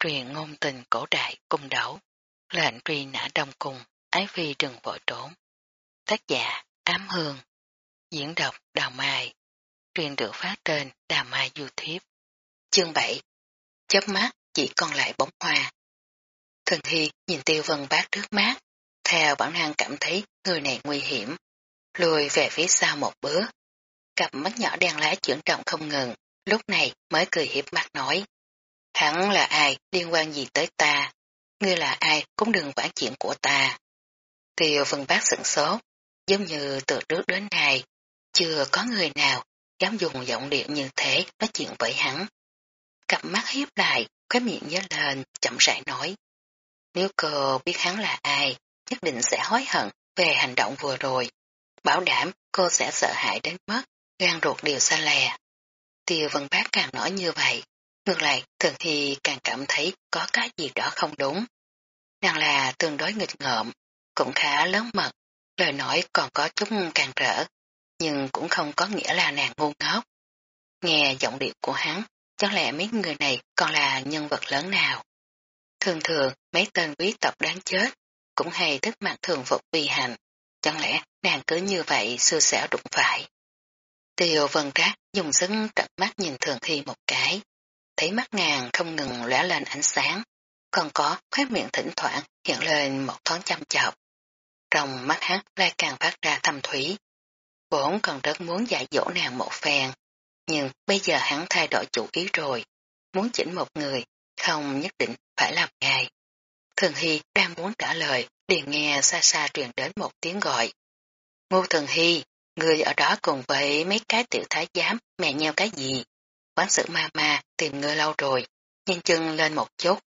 truyền ngôn tình cổ đại cung đấu, lệnh truy nã đông cung, ái phi đừng vội trốn. Tác giả Ám Hương, diễn đọc Đào Mai, truyền được phát trên Đào Mai YouTube. Chương 7 Chớp mắt chỉ còn lại bóng hoa. Thần Hy nhìn tiêu vân bác trước mắt, theo bản năng cảm thấy người này nguy hiểm, lùi về phía sau một bước. Cặp mắt nhỏ đen lá chuyển động không ngừng, lúc này mới cười hiếp mắt nói. Hắn là ai, liên quan gì tới ta? Ngươi là ai cũng đừng quản chuyện của ta. Tiêu vân bác sửng sốt, giống như từ trước đến nay, chưa có người nào dám dùng giọng điệu như thế nói chuyện với hắn. Cặp mắt hiếp lại, cái miệng nhớ lên, chậm rãi nói. Nếu cô biết hắn là ai, nhất định sẽ hối hận về hành động vừa rồi. Bảo đảm cô sẽ sợ hãi đến mất, gan ruột đều xa lè. Tiêu vân bác càng nói như vậy, ngược lại thường thì càng cảm thấy có cái gì đó không đúng. Nàng là tương đối nghịch ngợm, cũng khá lớn mật, lời nói còn có chút càng rỡ, nhưng cũng không có nghĩa là nàng ngu ngốc. Nghe giọng điệu của hắn, chẳng lẽ mấy người này còn là nhân vật lớn nào? Thường thường, mấy tên quý tộc đáng chết, cũng hay thức mặt thường phục vi hành, chẳng lẽ nàng cứ như vậy xưa xẻo đụng phải. Tiêu vân trác dùng sức trận mắt nhìn thường thi một cái, thấy mắt nàng không ngừng lóe lên ánh sáng, còn có khóe miệng thỉnh thoảng hiện lên một thoáng chăm chọc. Trong mắt hắn lại càng phát ra thâm thủy. Vốn còn rất muốn dạy dỗ nàng một phen, nhưng bây giờ hắn thay đổi chủ ý rồi, muốn chỉnh một người, không nhất định phải làm ngài. Thường Hy đang muốn trả lời, liền nghe xa xa truyền đến một tiếng gọi. Ngô Thường Hy, người ở đó cùng với mấy cái tiểu thái giám mẹ nhau cái gì? Quán sự ma ma tìm người lâu rồi, nhìn chân lên một chút.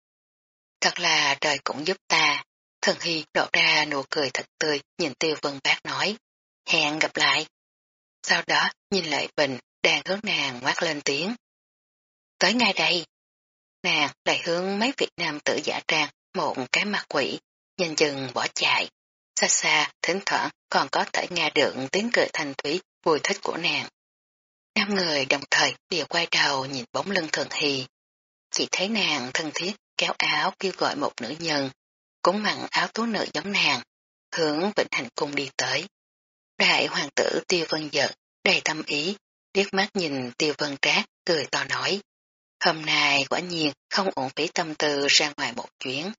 Thật là trời cũng giúp ta. Thần Hy lộ ra nụ cười thật tươi nhìn tiêu vân bác nói. Hẹn gặp lại. Sau đó nhìn lại Bình đang hướng nàng ngoát lên tiếng. Tới ngay đây. Nàng lại hướng mấy Việt Nam tử giả trang một cái mặt quỷ, nhìn chừng bỏ chạy. Xa xa, thỉnh thoảng còn có thể nghe được tiếng cười thanh thúy vui thích của nàng. Người đồng thời đều quay đầu nhìn bóng lưng thường hy. Chỉ thấy nàng thân thiết kéo áo kêu gọi một nữ nhân, cũng mặn áo tú nữ giống nàng, hướng Vịnh Hành Cung đi tới. Đại hoàng tử Tiêu Vân giật, đầy tâm ý, liếc mắt nhìn Tiêu Vân Trác, cười to nói. Hôm nay quả nhiên không ổn phí tâm tư ra ngoài một chuyến.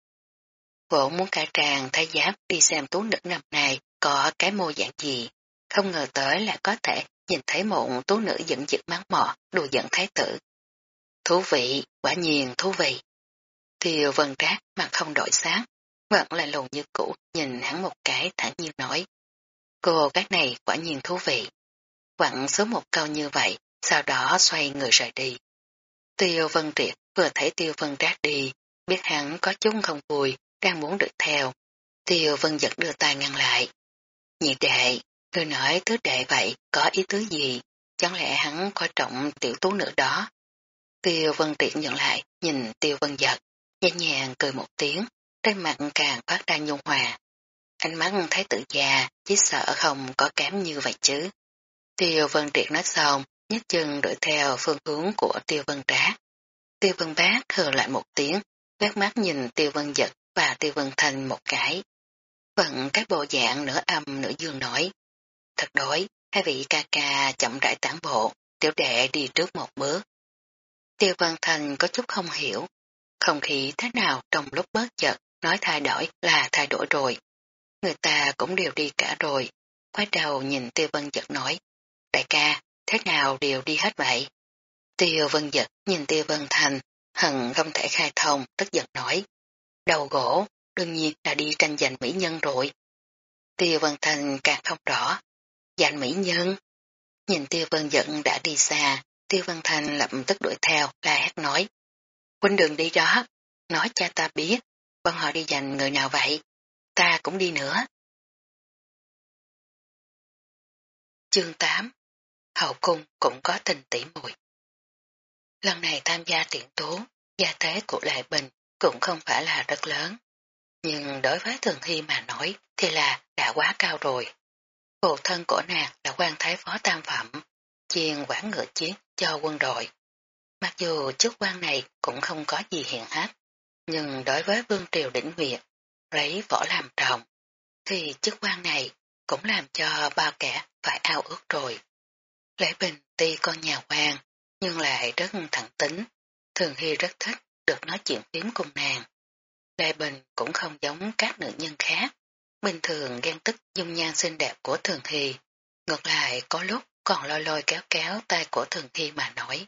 Vỗ muốn cả tràng thái giáp đi xem tú nữ năm này có cái mô dạng gì, không ngờ tới là có thể nhìn thấy một tú nữ giận dữ mắng mỏ, đùa giận thái tử. Thú vị, quả nhiên thú vị. Tiêu vân trác mặt không đổi sáng, vẫn là lùn như cũ, nhìn hắn một cái thẳng nhiên nói. Cô gái này quả nhiên thú vị. Quặng số một câu như vậy, sau đó xoay người rời đi. Tiêu vân triệt vừa thấy tiêu vân trác đi, biết hắn có chung không vui, đang muốn được theo. Tiêu vân giật đưa tay ngăn lại. Nhị đệ, người nói tứ đệ vậy có ý tứ gì, chẳng lẽ hắn coi trọng tiểu tú nữ đó. Tiêu vân tiện nhận lại, nhìn tiêu vân giật, nhẹ nhàng cười một tiếng, trên mặt càng phát ra nhung hòa. Ánh mắt thấy tự già, chỉ sợ không có kém như vậy chứ. Tiêu vân triệt nói xong, nhấc chân đuổi theo phương hướng của tiêu vân trác. Tiêu vân bác hờ lại một tiếng, quét mắt nhìn tiêu vân giật và tiêu vân thành một cái. Vận các bộ dạng nửa âm nửa dương nói. Thật đối, hai vị ca ca chậm rãi tản bộ, tiểu đệ đi trước một bước. Tiêu vân thành có chút không hiểu, không khí thế nào trong lúc bớt chợt nói thay đổi là thay đổi rồi. Người ta cũng đều đi cả rồi, quay đầu nhìn tiêu vân giật nói. Đại ca, thế nào đều đi hết vậy? Tiêu vân giật nhìn tiêu vân thành, hận không thể khai thông, tức giận nói. Đầu gỗ, đương nhiên là đi tranh giành mỹ nhân rồi. Tiêu vân thành càng không rõ. Dạng mỹ nhân. Nhìn tiêu vân giận đã đi xa, tiêu vân thành lập tức đuổi theo, la hét nói. Huynh đường đi đó, nói cha ta biết, bọn họ đi giành người nào vậy, ta cũng đi nữa. Chương 8 Hậu cung cũng có tình tỉ mùi. Lần này tham gia tiện tố, gia thế của Đại Bình cũng không phải là rất lớn. Nhưng đối với Thường Hy mà nói thì là đã quá cao rồi. Phụ thân của nàng là quan thái phó tam phẩm, chuyên quản ngựa chiến cho quân đội. Mặc dù chức quan này cũng không có gì hiện hách, nhưng đối với vương triều đỉnh huyện lấy võ làm trọng, thì chức quan này cũng làm cho bao kẻ phải ao ước rồi. Lễ Bình tuy con nhà quan, nhưng lại rất thẳng tính, thường hy rất thích được nói chuyện phím cùng nàng. Lễ Bình cũng không giống các nữ nhân khác, bình thường ghen tức dung nhan xinh đẹp của Thường Hy, ngược lại có lúc còn lôi lôi kéo kéo tay của Thường Hy mà nói.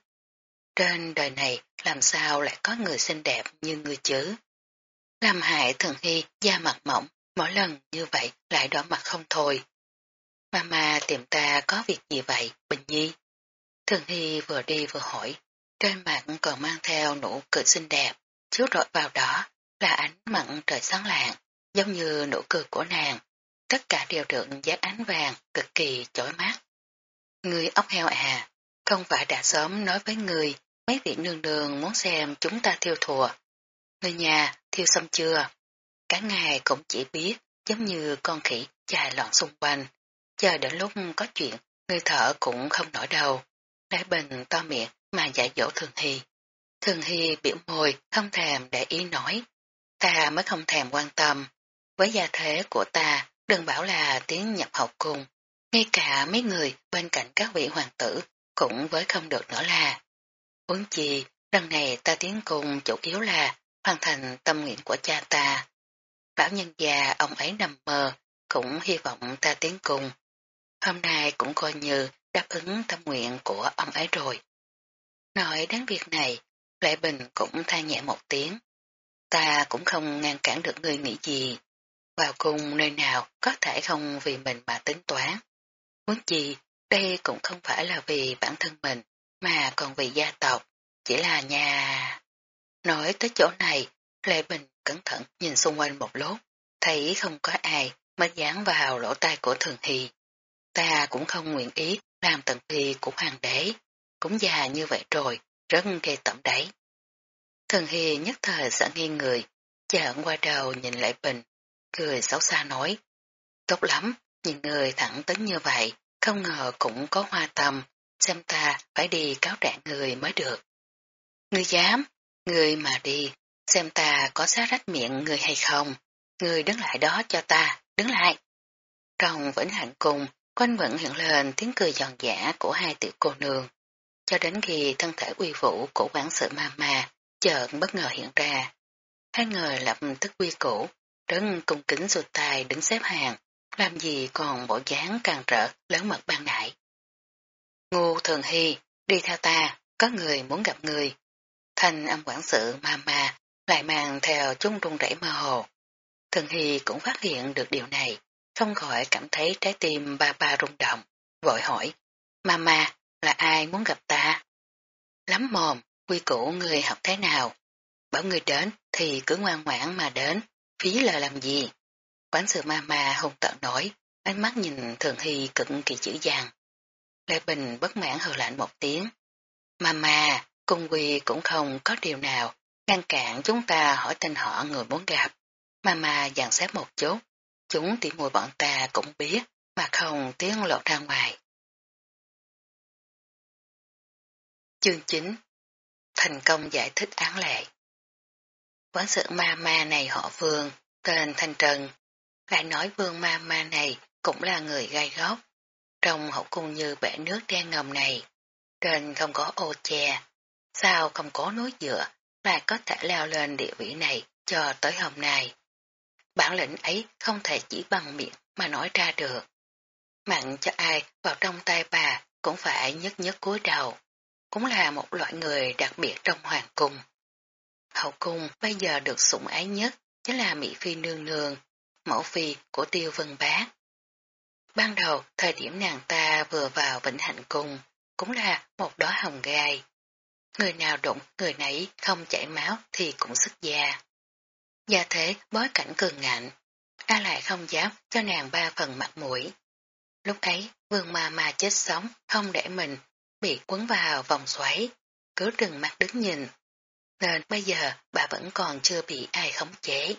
Trên đời này làm sao lại có người xinh đẹp như người chứ? Làm hại Thường Hy da mặt mỏng, mỗi lần như vậy lại đỏ mặt không thôi. Mama tìm ta có việc gì vậy, Bình Nhi? Thường Hy vừa đi vừa hỏi, trên mặt còn mang theo nụ cười xinh đẹp, chiếu rọi vào đó là ánh mặn trời sáng lạng, giống như nụ cười của nàng. Tất cả đều được giá ánh vàng cực kỳ chói mắt. Người ốc heo à, không phải đã sớm nói với người mấy vị nương đường muốn xem chúng ta thiêu thùa. Người nhà thiêu xong chưa? Cả ngày cũng chỉ biết giống như con khỉ chạy loạn xung quanh. Chờ đến lúc có chuyện, người thở cũng không nổi đầu. Đại bình to miệng mà dạy dỗ Thường Hy. Thường Hy biểu môi không thèm để ý nói. Ta mới không thèm quan tâm. Với gia thế của ta, đừng bảo là tiếng nhập học cùng. Ngay cả mấy người bên cạnh các vị hoàng tử cũng với không được nữa là. Huống chi, lần này ta tiến cùng chủ yếu là hoàn thành tâm nguyện của cha ta. Lão nhân già ông ấy nằm mơ, cũng hy vọng ta tiến cùng. Hôm nay cũng coi như đáp ứng tâm nguyện của ông ấy rồi. Nói đến việc này, Lệ Bình cũng than nhẹ một tiếng. Ta cũng không ngăn cản được người nghĩ gì. Vào cùng nơi nào có thể không vì mình mà tính toán. Muốn gì, đây cũng không phải là vì bản thân mình, mà còn vì gia tộc, chỉ là nhà. Nói tới chỗ này, Lê Bình cẩn thận nhìn xung quanh một lúc, thấy không có ai mới dán vào lỗ tai của Thường Hy. Ta cũng không nguyện ý làm tận thi của hoàng đế, cũng già như vậy rồi, rất ghê tẩm đấy. Thường Hy nhất thời sợ nghi người, chợn qua đầu nhìn lại bình, cười xấu xa nói. Tốt lắm, nhìn người thẳng tính như vậy, không ngờ cũng có hoa tâm, xem ta phải đi cáo trạng người mới được. Ngươi dám, ngươi mà đi, xem ta có xá rách miệng người hay không, ngươi đứng lại đó cho ta, đứng lại. Trong vĩnh hạnh cùng, quanh vẫn hiện lên tiếng cười giòn giả của hai tiểu cô nương, cho đến khi thân thể uy vũ của quản sự ma ma chợt bất ngờ hiện ra. Hai người lập tức quy củ, rất cung kính rụt tay đứng xếp hàng, làm gì còn bộ dáng càng trở lớn mật ban đại. Ngu thường hy, đi theo ta, có người muốn gặp người. Thanh âm quản sự ma ma lại mang theo chung rung rẩy mơ hồ. Thường hy cũng phát hiện được điều này, không khỏi cảm thấy trái tim ba ba rung động, vội hỏi, Mama, là ai muốn gặp ta? Lắm mồm, quy củ người học thế nào? Bảo người đến thì cứ ngoan ngoãn mà đến, phí lời làm gì? Quán sự Mama hùng tận nổi, ánh mắt nhìn Thường Hy cực kỳ chữ dàng. Lê Bình bất mãn hờ lạnh một tiếng. Mama, cung quy cũng không có điều nào ngăn cản chúng ta hỏi tên họ người muốn gặp. Mama dàn xếp một chút, chúng tỉ mùi bọn ta cũng biết mà không tiếng lộ ra ngoài. Chương 9 Thành công giải thích án lệ Quán sự ma ma này họ vương, tên Thanh Trần, lại nói vương ma ma này cũng là người gai góc. Trong hậu cung như bể nước đen ngầm này, trên không có ô che, sao không có núi dựa, lại có thể leo lên địa vị này cho tới hôm nay. Bản lĩnh ấy không thể chỉ bằng miệng mà nói ra được. Mặn cho ai vào trong tay bà cũng phải nhất nhất cúi đầu. Cũng là một loại người đặc biệt trong hoàng cung. Hậu cung bây giờ được sủng ái nhất chính là Mỹ Phi Nương Nương, mẫu phi của Tiêu Vân Bác. Ban đầu, thời điểm nàng ta vừa vào Vĩnh Hạnh Cung, cũng là một đóa hồng gai. Người nào đụng, người nấy không chảy máu thì cũng sức da. Gia thế bối cảnh cường ngạnh, ta lại không dám cho nàng ba phần mặt mũi. Lúc ấy, vương ma ma chết sống, không để mình bị quấn vào vòng xoáy, cứ trừng mắt đứng nhìn. Nên bây giờ bà vẫn còn chưa bị ai khống chế.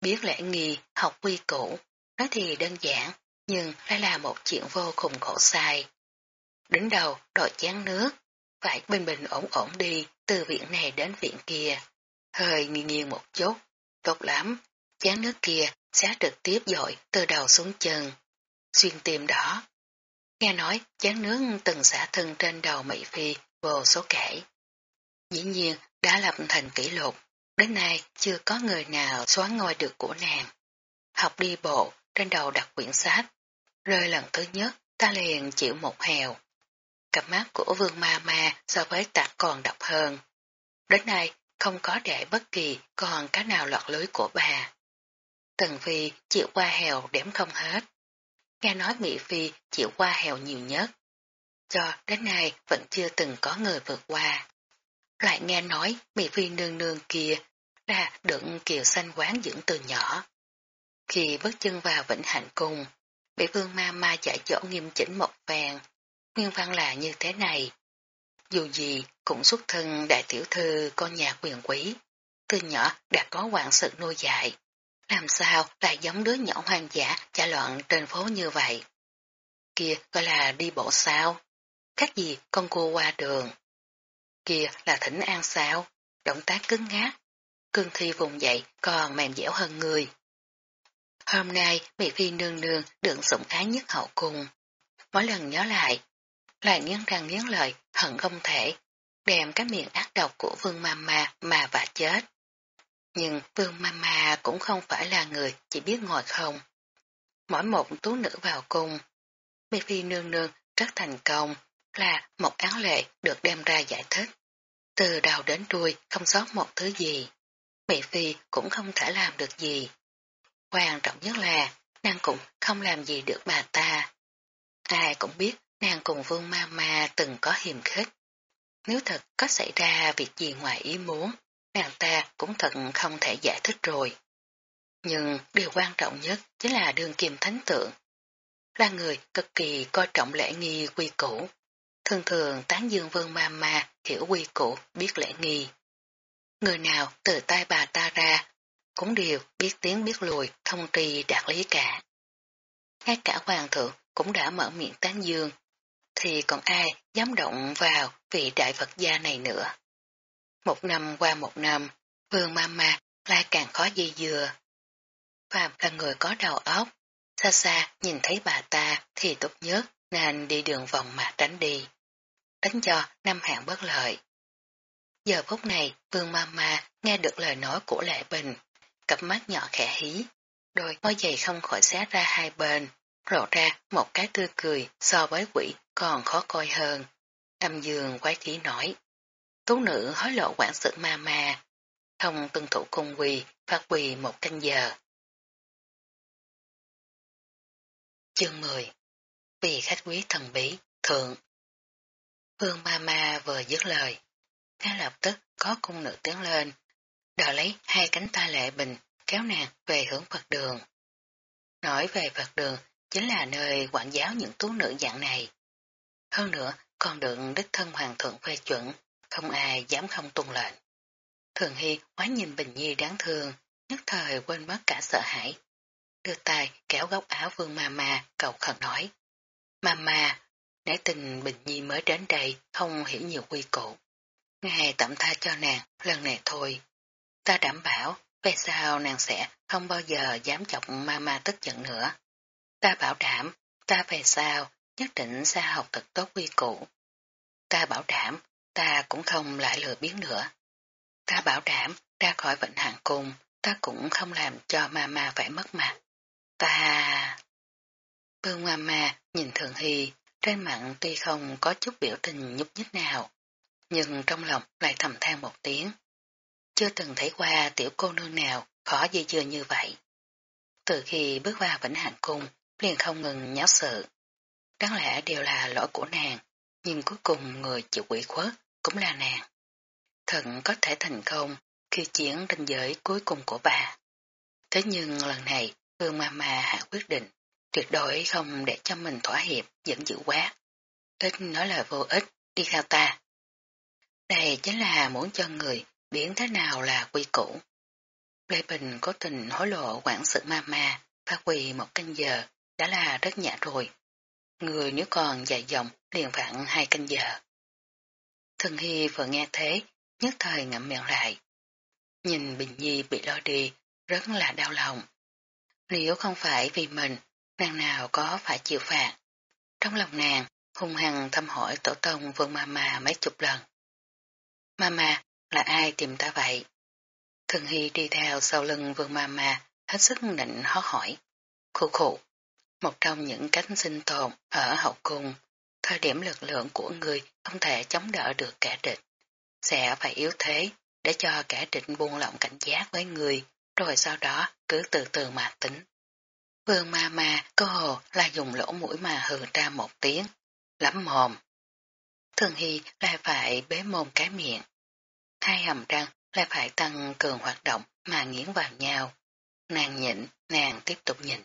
Biết lễ nghi, học quy củ, nói thì đơn giản, nhưng lại là một chuyện vô cùng khổ sai. Đứng đầu, đội chén nước, phải bình bình ổn ổn đi từ viện này đến viện kia. hơi nghiêng nghiêng một chút, tốt lắm, chán nước kia sẽ trực tiếp dội từ đầu xuống chân, xuyên tim đó. Nghe nói chán nước từng xả thân trên đầu Mỹ Phi vô số kể. Dĩ nhiên đã lập thành kỷ lục, đến nay chưa có người nào xóa ngôi được của nàng. Học đi bộ, trên đầu đặt quyển sách, rơi lần thứ nhất ta liền chịu một hèo. Cặp mắt của vương ma ma so với tạc còn độc hơn. Đến nay không có để bất kỳ còn cá nào lọt lưới của bà. Tần Phi chịu qua hèo đếm không hết. Nghe nói Mỹ Phi chịu qua hèo nhiều nhất. Cho đến nay vẫn chưa từng có người vượt qua. Lại nghe nói Mỹ Phi nương nương kia là đựng kiều xanh quán dưỡng từ nhỏ. Khi bước chân vào Vĩnh Hạnh Cung, bị vương ma ma giải dỗ nghiêm chỉnh một vàng, nguyên văn là như thế này. Dù gì cũng xuất thân đại tiểu thư con nhà quyền quý, từ nhỏ đã có quản sự nuôi dạy. Làm sao lại giống đứa nhỏ hoang dã chạy loạn trên phố như vậy? Kia gọi là đi bộ sao? Khác gì con cô qua đường? Kia là thỉnh an sao? Động tác cứng ngát. Cương thi vùng dậy còn mềm dẻo hơn người. Hôm nay Mỹ Phi nương nương được sủng ái nhất hậu cung. Mỗi lần nhớ lại, lại nghiến răng nghiến lợi, hận không thể, đem cái miệng ác độc của Vương Mama mà vả chết. Nhưng Vương Mama cũng không phải là người chỉ biết ngồi không. Mỗi một tú nữ vào cung, Mỹ Phi nương nương rất thành công là một án lệ được đem ra giải thích. Từ đầu đến đuôi không sót một thứ gì. Mỹ Phi cũng không thể làm được gì. Quan trọng nhất là nàng cũng không làm gì được bà ta. Ai cũng biết nàng cùng vương ma ma từng có hiềm khích. Nếu thật có xảy ra việc gì ngoài ý muốn, nàng ta cũng thật không thể giải thích rồi. Nhưng điều quan trọng nhất chính là đương kim thánh tượng. Là người cực kỳ coi trọng lễ nghi quy củ. Thường thường tán dương vương ma ma hiểu quy củ biết lễ nghi. Người nào từ tay bà ta ra cũng đều biết tiếng biết lùi, thông trì đạt lý cả. Ngay cả hoàng thượng cũng đã mở miệng tán dương, thì còn ai dám động vào vị đại Phật gia này nữa. Một năm qua một năm, vương mama lại càng khó dây dừa. Phạm là người có đầu óc, xa xa nhìn thấy bà ta thì tốt nhất nên đi đường vòng mà tránh đi. Tránh cho năm hạng bất lợi. Giờ phút này, vương mama nghe được lời nói của Lệ Bình, cặp mắt nhỏ khẽ hí, đôi môi dày không khỏi xé ra hai bên, lộ ra một cái tươi cười so với quỷ còn khó coi hơn. Âm dương quái khí nói, tú nữ hối lộ quản sự ma ma, không tuân thủ cung quỳ, phát quỳ một canh giờ. Chương 10 vì khách quý thần bí, thượng Vương ma ma vừa dứt lời, ngay lập tức có cung nữ tiến lên, đỡ lấy hai cánh tay lệ bình, kéo nàng về hướng Phật đường. Nói về Phật đường chính là nơi quản giáo những tú nữ dạng này. Hơn nữa, còn được đích thân hoàng thượng phê chuẩn, không ai dám không tuân lệnh. Thường Hy quá nhìn Bình Nhi đáng thương, nhất thời quên mất cả sợ hãi. Đưa tay kéo góc áo vương ma ma, cầu khẩn nói. Mama, nãy tình Bình Nhi mới đến đây, không hiểu nhiều quy củ. Ngài tạm tha cho nàng, lần này thôi, Ta đảm bảo, về sau nàng sẽ không bao giờ dám chọc mama tức giận nữa. Ta bảo đảm, ta về sau nhất định sẽ học thật tốt quy củ. Ta bảo đảm, ta cũng không lại lừa biến nữa. Ta bảo đảm, ra khỏi vịnh hạng cung, ta cũng không làm cho mama phải mất mặt. Ta... Vương mama nhìn Thường Hy, trên mặt tuy không có chút biểu tình nhúc nhích nào, nhưng trong lòng lại thầm than một tiếng. Chưa từng thấy qua tiểu cô nương nào khó dây dưa như vậy. Từ khi bước vào vĩnh hạng cung, liền không ngừng nháo sự. Đáng lẽ đều là lỗi của nàng, nhưng cuối cùng người chịu quỷ khuất cũng là nàng. Thận có thể thành công khi chiến ranh giới cuối cùng của bà. Thế nhưng lần này, Vương Mama hạ quyết định, tuyệt đối không để cho mình thỏa hiệp, dẫn dữ quá. Ít nói là vô ích, đi theo ta. Đây chính là muốn cho người biến thế nào là quy củ. Lê Bình có tình hối lộ quản sự ma ma, phát quỳ một canh giờ, đã là rất nhã rồi. Người nếu còn dài dòng liền vặn hai canh giờ. Thần Hy vừa nghe thế, nhất thời ngậm miệng lại. nhìn Bình Nhi bị lo đi, rất là đau lòng. Nếu không phải vì mình, nàng nào có phải chịu phạt. Trong lòng nàng, hung hăng thăm hỏi tổ tông vương mama mấy chục lần. Mama, là ai tìm ta vậy? Thường Hy đi theo sau lưng vương mama, hết sức nịnh hót hỏi. Khu khủ, một trong những cách sinh tồn ở hậu cung, thời điểm lực lượng của người không thể chống đỡ được kẻ địch. Sẽ phải yếu thế để cho kẻ địch buông lỏng cảnh giác với người, rồi sau đó cứ từ từ mà tính. Vương ma ma cơ hồ là dùng lỗ mũi mà hừ ra một tiếng, lắm mồm. Thường Hy lại phải bế mồm cái miệng. Hai hầm răng lại phải tăng cường hoạt động mà nghiến vào nhau. Nàng nhịn, nàng tiếp tục nhịn.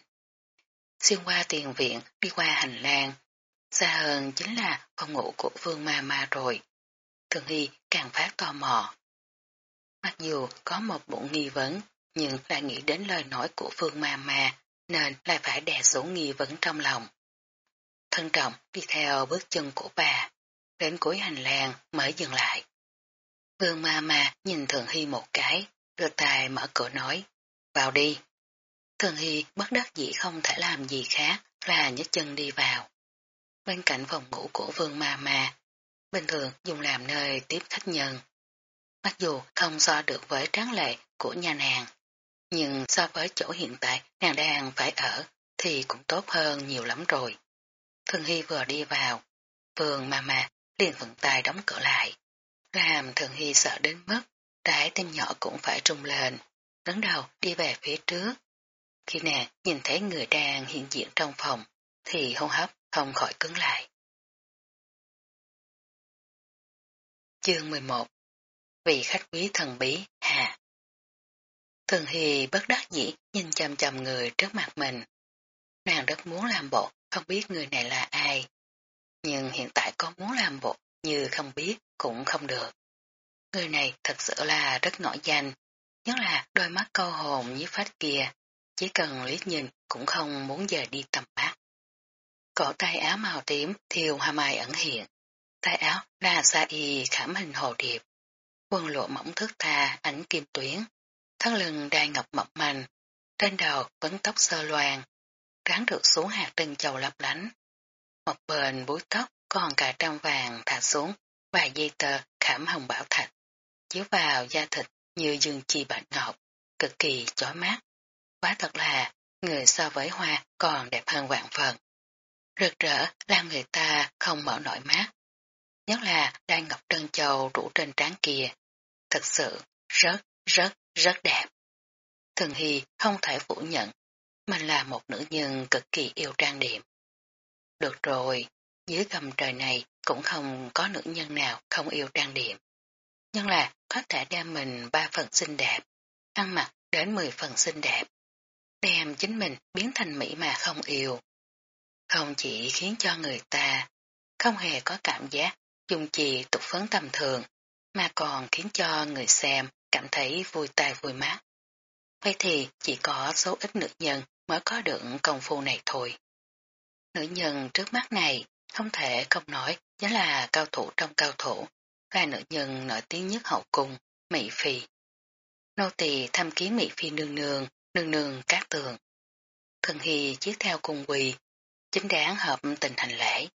Xuyên qua tiền viện, đi qua hành lang. Xa hơn chính là phòng ngủ của Vương Ma Ma rồi. Thường Hy càng phát tò mò. Mặc dù có một bộ nghi vấn, nhưng lại nghĩ đến lời nói của Vương Ma Ma, nên lại phải đè xuống nghi vấn trong lòng. Thân trọng đi theo bước chân của bà, đến cuối hành lang mới dừng lại. Vương Ma Ma nhìn Thường Hy một cái, đưa tay mở cửa nói, vào đi. Thường Hy bất đắc dĩ không thể làm gì khác là nhấc chân đi vào. Bên cạnh phòng ngủ của Vương Ma Ma, bình thường dùng làm nơi tiếp khách nhân. Mặc dù không so được với tráng lệ của nhà nàng, nhưng so với chỗ hiện tại nàng đang phải ở thì cũng tốt hơn nhiều lắm rồi. Thường Hy vừa đi vào, vườn mà mà liền vận tay đóng cửa lại, làm Thường Hy sợ đến mức trái tim nhỏ cũng phải trung lên, đứng đầu đi về phía trước. Khi nàng nhìn thấy người đang hiện diện trong phòng, thì hô hấp không khỏi cứng lại. Chương 11 Vị khách quý thần bí, hà. Thường Hy bất đắc dĩ nhìn chầm chầm người trước mặt mình. Nàng rất muốn làm bộ, không biết người này là ai. Nhưng hiện tại có muốn làm bộ như không biết cũng không được. Người này thật sự là rất nổi danh, nhất là đôi mắt câu hồn như phát kia, chỉ cần liếc nhìn cũng không muốn giờ đi tầm mắt. Cổ tay áo màu tím thiêu hoa mai ẩn hiện, tay áo là sa y khảm hình hồ điệp, quần lụa mỏng thước tha ảnh kim tuyến, thân lưng đai ngọc mập mành, trên đầu vấn tóc sơ loàn, ráng được xuống hạt tinh chầu lấp lánh. Một bên búi tóc còn cả trăm vàng thả xuống và dây tờ khảm hồng bảo thạch, chiếu vào da thịt như dương chi bạch ngọc, cực kỳ chói mắt. Quá thật là, người so với hoa còn đẹp hơn vạn phần. Rực rỡ làm người ta không mở nổi mắt. Nhất là đai ngọc trân châu rủ trên trán kia. Thật sự rất, rất, rất đẹp. Thường Hy không thể phủ nhận, mình là một nữ nhân cực kỳ yêu trang điểm. Được rồi, dưới gầm trời này cũng không có nữ nhân nào không yêu trang điểm. Nhưng là có thể đem mình ba phần xinh đẹp, ăn mặc đến 10 phần xinh đẹp, đem chính mình biến thành mỹ mà không yêu. Không chỉ khiến cho người ta không hề có cảm giác dùng trì tục phấn tầm thường, mà còn khiến cho người xem cảm thấy vui tai vui mắt. Vậy thì chỉ có số ít nữ nhân mới có được công phu này thôi. Nữ nhân trước mắt này không thể không nói chính là cao thủ trong cao thủ, là nữ nhân nổi tiếng nhất hậu cung, Mỹ Phi. Nô tỳ thăm kiến Mỹ Phi nương nương, nương nương cát tường. Thần Hy chiếc theo cung quỳ, chính đáng hợp tình hành lễ.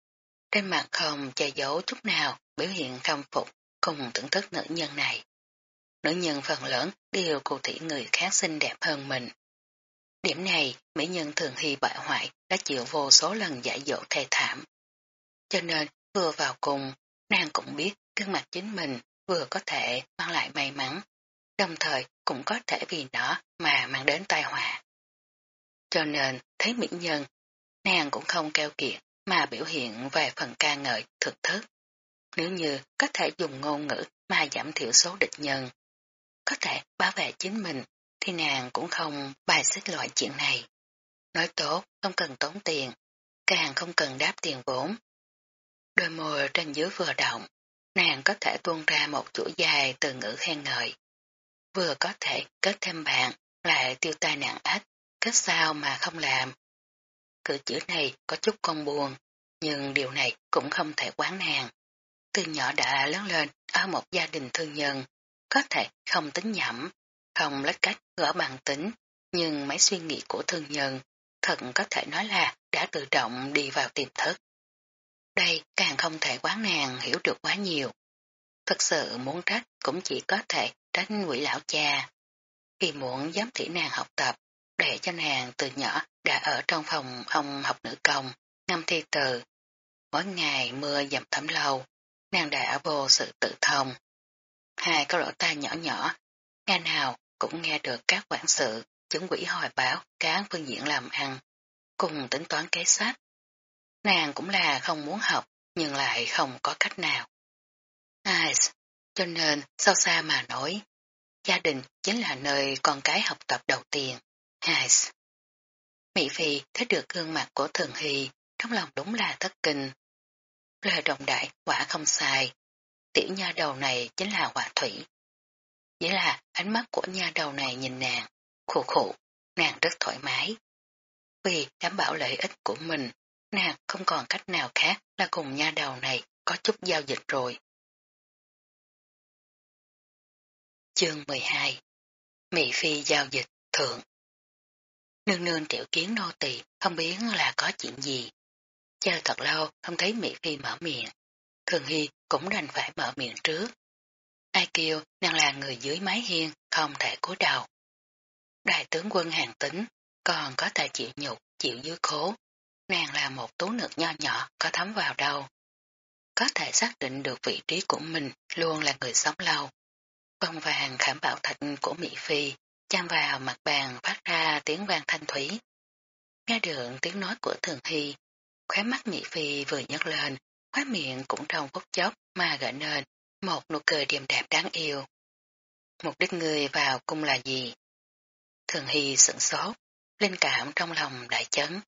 Trên mặt không che giấu chút nào biểu hiện khâm phục cùng thưởng thức nữ nhân này. Nữ nhân phần lớn đều cụ thị người khác xinh đẹp hơn mình. Điểm này, mỹ nhân thường hy bại hoại đã chịu vô số lần giải dỗ thê thảm. Cho nên, vừa vào cùng, nàng cũng biết gương mặt chính mình vừa có thể mang lại may mắn, đồng thời cũng có thể vì nó mà mang đến tai họa. Cho nên, thấy mỹ nhân, nàng cũng không keo kiệt mà biểu hiện về phần ca ngợi thực thức. Nếu như có thể dùng ngôn ngữ mà giảm thiểu số địch nhân, có thể bảo vệ chính mình thì nàng cũng không bài xích loại chuyện này. Nói tốt, không cần tốn tiền, càng không cần đáp tiền vốn. Đôi môi trên dưới vừa động, nàng có thể tuôn ra một chuỗi dài từ ngữ khen ngợi. Vừa có thể kết thêm bạn, lại tiêu tai nạn ách, kết sao mà không làm. Cử chữ này có chút con buồn, nhưng điều này cũng không thể quán nàng. Từ nhỏ đã lớn lên ở một gia đình thương nhân, có thể không tính nhẩm, không lấy cách gõ bằng tính, nhưng mấy suy nghĩ của thương nhân thật có thể nói là đã tự động đi vào tiềm thức. Đây càng không thể quán nàng hiểu được quá nhiều. Thật sự muốn trách cũng chỉ có thể trách quỷ lão cha. Khi muốn giám thị nàng học tập, để cho nàng từ nhỏ đã ở trong phòng ông học nữ công, ngâm thi từ. Mỗi ngày mưa dầm thấm lâu, nàng đã vô sự tự thông. Hai cái lỗ tai nhỏ nhỏ, nghe nào cũng nghe được các quản sự, chứng quỷ hồi báo các phương diện làm ăn, cùng tính toán kế sách. Nàng cũng là không muốn học, nhưng lại không có cách nào. Ai, cho nên sau xa mà nói, gia đình chính là nơi con cái học tập đầu tiên. Ai, Mỹ Phi thấy được gương mặt của Thường Hy, trong lòng đúng là thất kinh. Lời đồng đại quả không sai, tiểu nha đầu này chính là họa thủy. nghĩa là ánh mắt của nha đầu này nhìn nàng, khổ khổ, nàng rất thoải mái. Vì đảm bảo lợi ích của mình, nàng không còn cách nào khác là cùng nha đầu này có chút giao dịch rồi. Chương 12 Mỹ Phi giao dịch thượng Nương nương triệu kiến nô tỳ không biết là có chuyện gì. Chờ thật lâu không thấy Mỹ Phi mở miệng. Thường Hy cũng đành phải mở miệng trước. Ai kêu nàng là người dưới mái hiên không thể cúi đầu. Đại tướng quân hàng tính còn có thể chịu nhục, chịu dưới khố. Nàng là một tú nữ nho nhỏ có thấm vào đâu. Có thể xác định được vị trí của mình luôn là người sống lâu. Vòng vàng khảm bảo thạch của Mỹ Phi chạm vào mặt bàn phát ra tiếng vang thanh thủy. Nghe được tiếng nói của Thường Hy, khóe mắt Mỹ Phi vừa nhấc lên, khóe miệng cũng trong phút chốc mà gợi nên một nụ cười điềm đẹp đáng yêu. Mục đích người vào cung là gì? Thường Hy sửng sốt, linh cảm trong lòng đại chấn.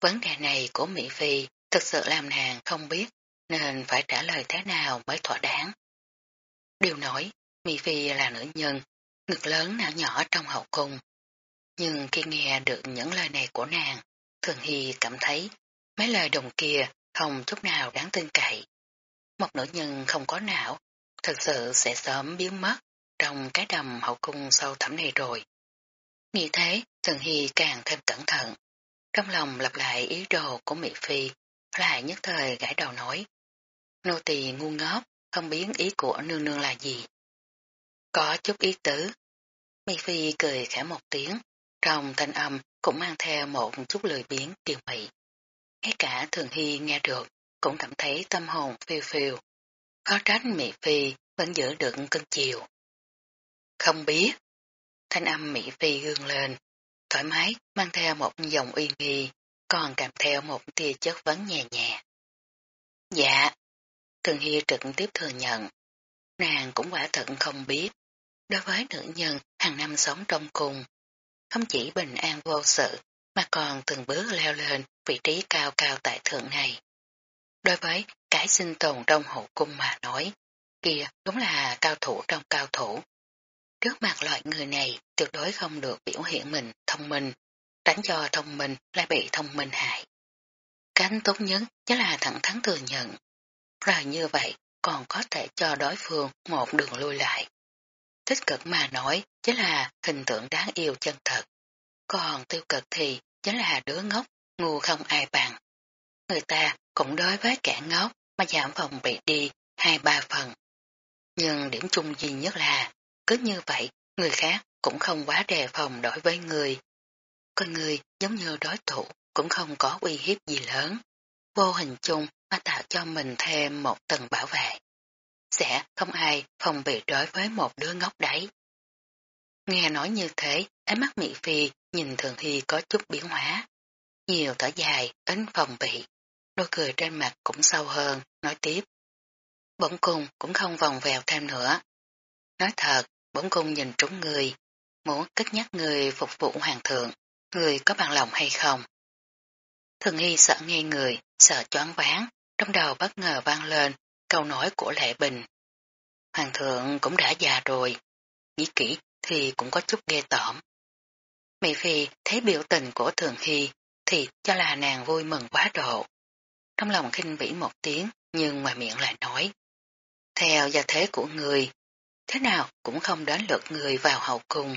Vấn đề này của Mỹ Phi thực sự làm nàng không biết nên phải trả lời thế nào mới thỏa đáng. Điều nói, Mỹ Phi là nữ nhân, ngực lớn não nhỏ trong hậu cung. Nhưng khi nghe được những lời này của nàng, Thường Hy cảm thấy mấy lời đồng kia không chút nào đáng tin cậy. Một nữ nhân không có não, thật sự sẽ sớm biến mất trong cái đầm hậu cung sâu thẳm này rồi. Nghĩ thế, Thường Hy càng thêm cẩn thận. Trong lòng lặp lại ý đồ của Mỹ Phi, lại nhất thời gãi đầu nói. Nô tỳ ngu ngốc, không biết ý của nương nương là gì. Có chút ý tứ. Mỹ Phi cười khẽ một tiếng, trong thanh âm cũng mang theo một chút lười biến kiều mị. Ngay cả Thường Hy nghe được, cũng cảm thấy tâm hồn phiêu phiêu. Khó tránh Mỹ Phi vẫn giữ được cân chiều. Không biết. Thanh âm Mỹ Phi gương lên, thoải mái mang theo một dòng uy nghi, còn kèm theo một tia chất vấn nhẹ nhẹ. Dạ. Thường Hy trực tiếp thừa nhận. Nàng cũng quả thật không biết. Đối với nữ nhân hàng năm sống trong cùng, không chỉ bình an vô sự, mà còn từng bước leo lên vị trí cao cao tại thượng này. Đối với cái sinh tồn trong hậu cung mà nói, kia đúng là cao thủ trong cao thủ. Trước mặt loại người này tuyệt đối không được biểu hiện mình thông minh, tránh cho thông minh lại bị thông minh hại. Cánh tốt nhất chính là thẳng thắn thừa nhận. Rồi như vậy còn có thể cho đối phương một đường lui lại. Tích cực mà nói chính là hình tượng đáng yêu chân thật. Còn tiêu cực thì chính là đứa ngốc, ngu không ai bằng. Người ta cũng đối với kẻ ngốc mà giảm phòng bị đi hai ba phần. Nhưng điểm chung duy nhất là, cứ như vậy, người khác cũng không quá đề phòng đối với người. Con người giống như đối thủ cũng không có uy hiếp gì lớn. Vô hình chung mà tạo cho mình thêm một tầng bảo vệ. Sẽ không ai phòng bị đối với một đứa ngốc đấy. Nghe nói như thế, ánh mắt Mỹ Phi nhìn Thường Hy có chút biến hóa. Nhiều thở dài, ấn phòng bị. Đôi cười trên mặt cũng sâu hơn, nói tiếp. Bỗng cung cũng không vòng vèo thêm nữa. Nói thật, bỗng cung nhìn trúng người, muốn kích nhắc người phục vụ hoàng thượng, người có bằng lòng hay không. Thường Hy sợ nghe người, sợ choáng váng, trong đầu bất ngờ vang lên câu nói của Lệ Bình. Hoàng thượng cũng đã già rồi, nghĩ kỹ thì cũng có chút ghê tởm. Mỹ Phi thấy biểu tình của Thường Hy thì cho là nàng vui mừng quá độ. Trong lòng khinh bỉ một tiếng nhưng ngoài miệng lại nói. Theo gia thế của người, thế nào cũng không đến lượt người vào hậu cung,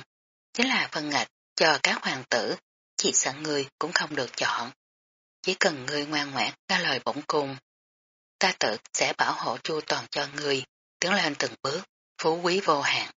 chính là phân ngạch cho các hoàng tử, chỉ sợ người cũng không được chọn. Chỉ cần người ngoan ngoãn ra lời bổng cung, ta tự sẽ bảo hộ chu toàn cho người, tiến lên từng bước, phú quý vô hạn.